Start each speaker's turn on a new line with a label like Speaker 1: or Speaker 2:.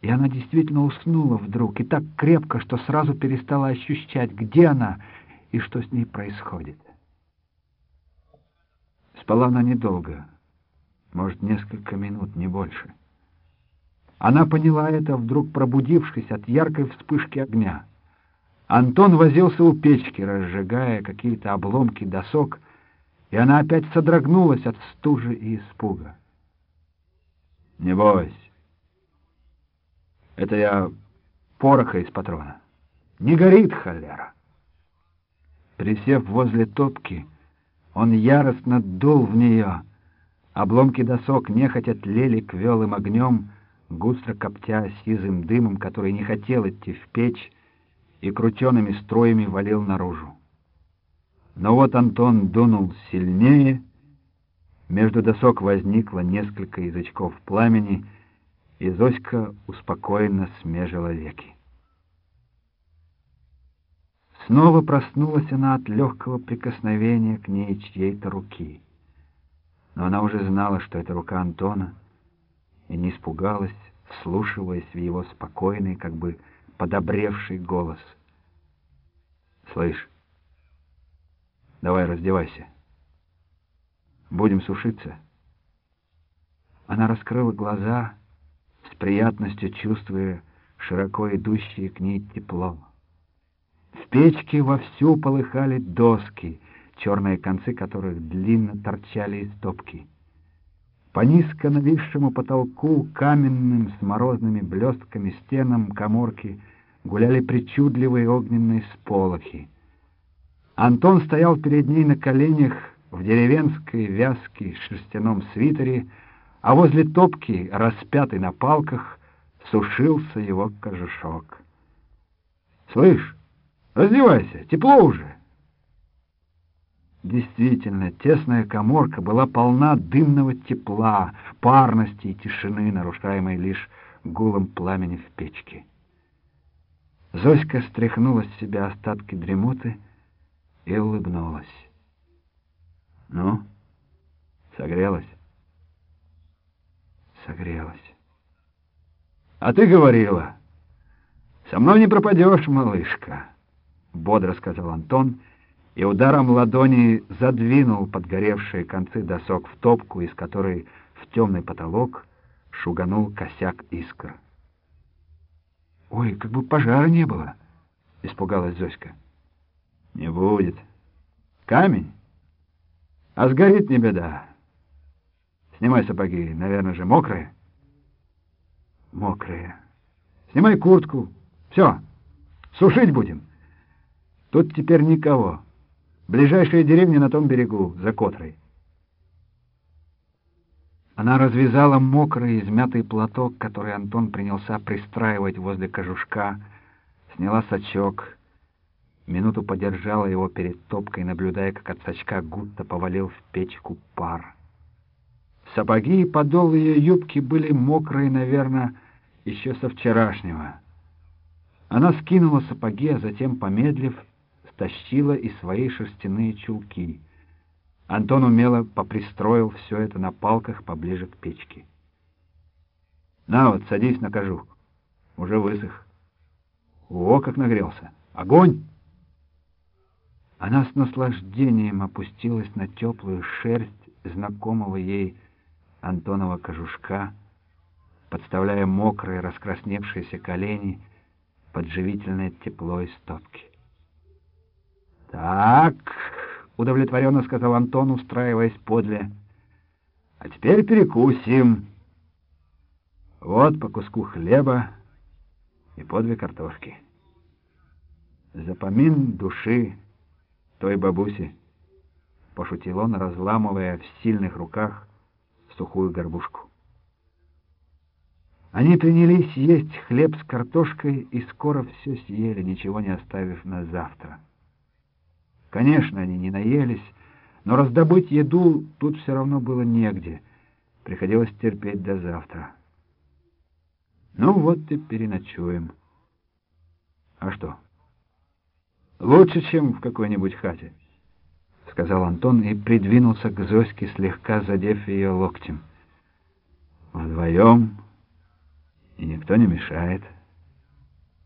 Speaker 1: И она действительно уснула вдруг, и так крепко, что сразу перестала ощущать, где она и что с ней происходит. Спала она недолго, может, несколько минут, не больше. Она поняла это, вдруг пробудившись от яркой вспышки огня. Антон возился у печки, разжигая какие-то обломки досок, и она опять содрогнулась от стужи и испуга. «Не бойся. Это я пороха из патрона. Не горит холера». Присев возле топки, он яростно дул в нее. Обломки досок нехотя тлели квелым огнем, густо коптя сизым дымом, который не хотел идти в печь, и крутеными строями валил наружу. Но вот Антон дунул сильнее, между досок возникло несколько язычков пламени, и Зоська успокоенно смежила веки. Снова проснулась она от легкого прикосновения к ней чьей-то руки. Но она уже знала, что это рука Антона, и не испугалась, вслушиваясь в его спокойный, как бы подобревший голос. «Слышь, давай раздевайся. Будем сушиться». Она раскрыла глаза, приятностью чувствуя широко идущее к ней тепло. В печке вовсю полыхали доски, черные концы которых длинно торчали из топки. По низко нависшему потолку, каменным с морозными блестками стенам коморки гуляли причудливые огненные сполохи. Антон стоял перед ней на коленях в деревенской вязке шерстяном свитере, а возле топки, распятый на палках, сушился его кожушок. «Слышь, раздевайся, тепло уже!» Действительно, тесная коморка была полна дымного тепла, парности и тишины, нарушаемой лишь гулом пламени в печке. Зоська стряхнула с себя остатки дремоты и улыбнулась. «Ну, согрелась?» «Согрелась». «А ты говорила, со мной не пропадешь, малышка», — бодро сказал Антон, — и ударом ладони задвинул подгоревшие концы досок в топку, из которой в темный потолок шуганул косяк искр. «Ой, как бы пожара не было!» — испугалась Зоська. «Не будет. Камень? А сгорит не беда. Снимай сапоги, наверное же, мокрые?» «Мокрые. Снимай куртку. Все, сушить будем. Тут теперь никого». Ближайшая деревня на том берегу, за Котрой. Она развязала мокрый измятый платок, который Антон принялся пристраивать возле кожушка, сняла сачок, минуту подержала его перед топкой, наблюдая, как от сачка гудто повалил в печку пар. Сапоги и подол ее юбки были мокрые, наверное, еще со вчерашнего. Она скинула сапоги, а затем, помедлив, стащила и свои шерстяные чулки. Антон умело попристроил все это на палках поближе к печке. «На вот, садись на кожух. Уже высох. О, как нагрелся! Огонь!» Она с наслаждением опустилась на теплую шерсть знакомого ей Антонова кожушка, подставляя мокрые раскрасневшиеся колени под живительное тепло из топки. «Так», — удовлетворенно сказал Антон, устраиваясь подле, — «а теперь перекусим. Вот по куску хлеба и по две картошки. Запомин души той бабуси», — пошутил он, разламывая в сильных руках сухую горбушку. Они принялись есть хлеб с картошкой и скоро все съели, ничего не оставив на завтра. Конечно, они не наелись, но раздобыть еду тут все равно было негде. Приходилось терпеть до завтра. Ну вот и переночуем. А что? Лучше, чем в какой-нибудь хате, — сказал Антон и придвинулся к Зоське, слегка задев ее локтем. Вдвоем И никто не мешает.